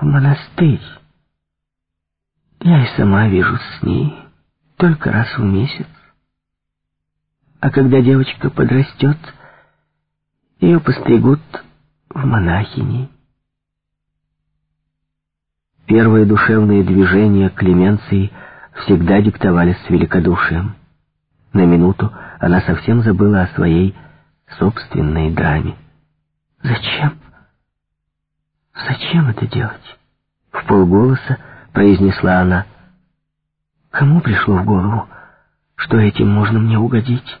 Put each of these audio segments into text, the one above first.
в монастырь. Я и сама вижусь с ней только раз в месяц. А когда девочка подрастет, ее постригут в монахини. Первые душевные движения Клеменции всегда диктовались с великодушием. На минуту она совсем забыла о своей собственной драме. «Зачем? Зачем это делать?» В полголоса произнесла она. «Кому пришло в голову, что этим можно мне угодить?»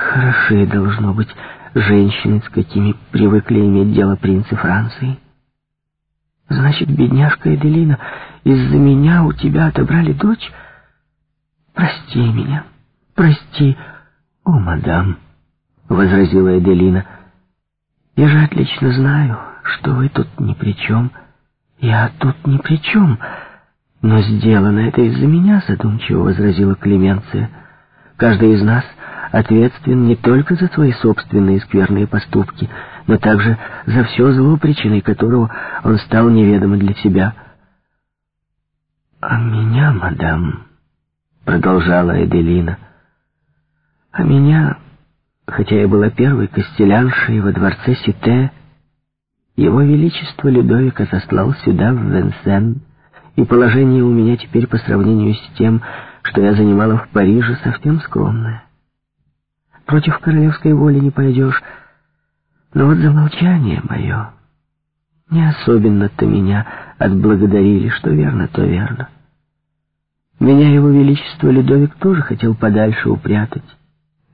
Хорошие, должно быть, женщины, с какими привыкли иметь дело принцы Франции. Значит, бедняжка Эделина, из-за меня у тебя отобрали дочь? Прости меня, прости. О, мадам, — возразила Эделина, — я же отлично знаю, что вы тут ни при чем. Я тут ни при чем. Но сделано это из-за меня, задумчиво возразила Клеменция. Каждый из нас ответственен не только за свои собственные скверные поступки, но также за все зло, причиной которого он стал неведомо для себя. «А меня, мадам», — продолжала Эделина, — «а меня, хотя я была первой костеляншей во дворце Сите, его Величество Людовика сослал сюда, в Венсен, и положение у меня теперь по сравнению с тем, что я занимала в Париже, совсем скромное. Против королевской воли не пойдешь, но вот за молчание мое не особенно-то меня отблагодарили, что верно, то верно. Меня его величество Людовик тоже хотел подальше упрятать.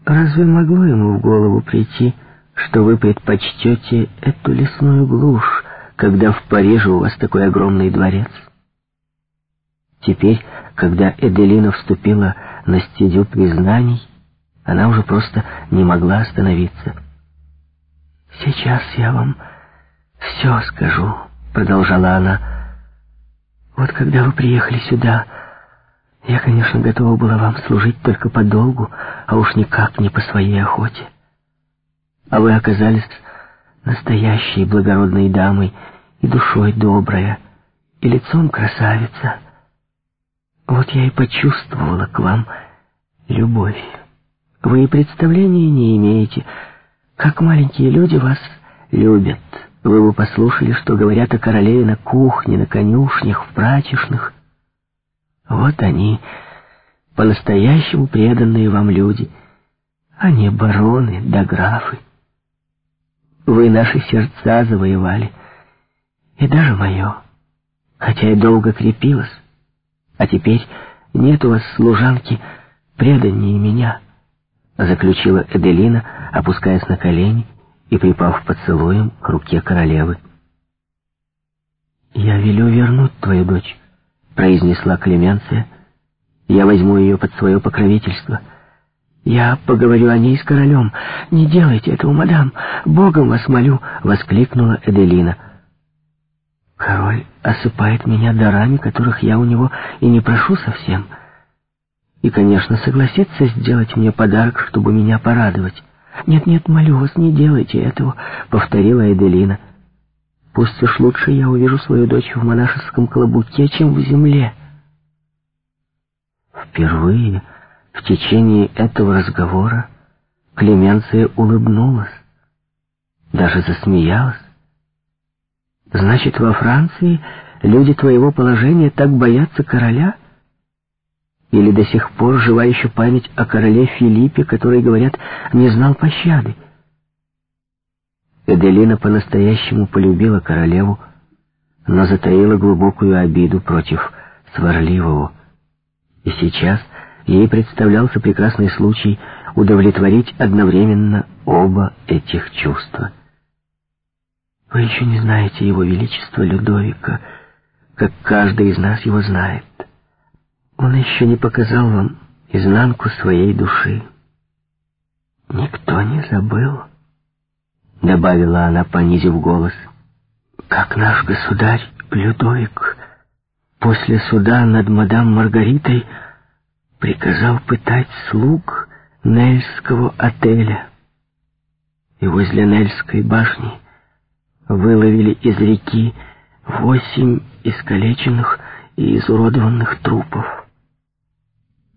Разве могло ему в голову прийти, что вы предпочтете эту лесную глушь, когда в Париже у вас такой огромный дворец? Теперь, когда Эделина вступила на стезю признаний, она уже просто не могла остановиться. «Сейчас я вам все скажу», — продолжала она. «Вот когда вы приехали сюда, я, конечно, готова была вам служить только по долгу, а уж никак не по своей охоте. А вы оказались настоящей благородной дамой и душой добрая, и лицом красавица. Вот я и почувствовала к вам любовь. Вы и представления не имеете, как маленькие люди вас любят. Вы бы послушали, что говорят о королеве на кухне, на конюшнях, в прачечных. Вот они, по-настоящему преданные вам люди, а не бароны да графы. Вы наши сердца завоевали, и даже мое, хотя и долго крепилось. А теперь нет у вас служанки преданнее меня» заключила Эделина, опускаясь на колени и припав поцелуем к руке королевы. «Я велю вернуть твою дочь», — произнесла Клеменция. «Я возьму ее под свое покровительство. Я поговорю о ней с королем. Не делайте этого, мадам, Богом вас молю», — воскликнула Эделина. «Король осыпает меня дарами, которых я у него и не прошу совсем» и, конечно, согласится сделать мне подарок, чтобы меня порадовать. «Нет-нет, молю вас, не делайте этого», — повторила Эделина. «Пусть уж лучше я увижу свою дочь в монашеском клобуке, чем в земле». Впервые в течение этого разговора Клеменция улыбнулась, даже засмеялась. «Значит, во Франции люди твоего положения так боятся короля?» Или до сих пор жива еще память о короле Филиппе, который, говорят, не знал пощады? Эделина по-настоящему полюбила королеву, но затаила глубокую обиду против сварливого. И сейчас ей представлялся прекрасный случай удовлетворить одновременно оба этих чувства. «Вы еще не знаете его величества Людовика, как каждый из нас его знает». Он еще не показал вам изнанку своей души. Никто не забыл, — добавила она, понизив голос, — как наш государь Людовик после суда над мадам Маргаритой приказал пытать слуг Нельского отеля. И возле Нельской башни выловили из реки Восемь искалеченных и изуродованных трупов.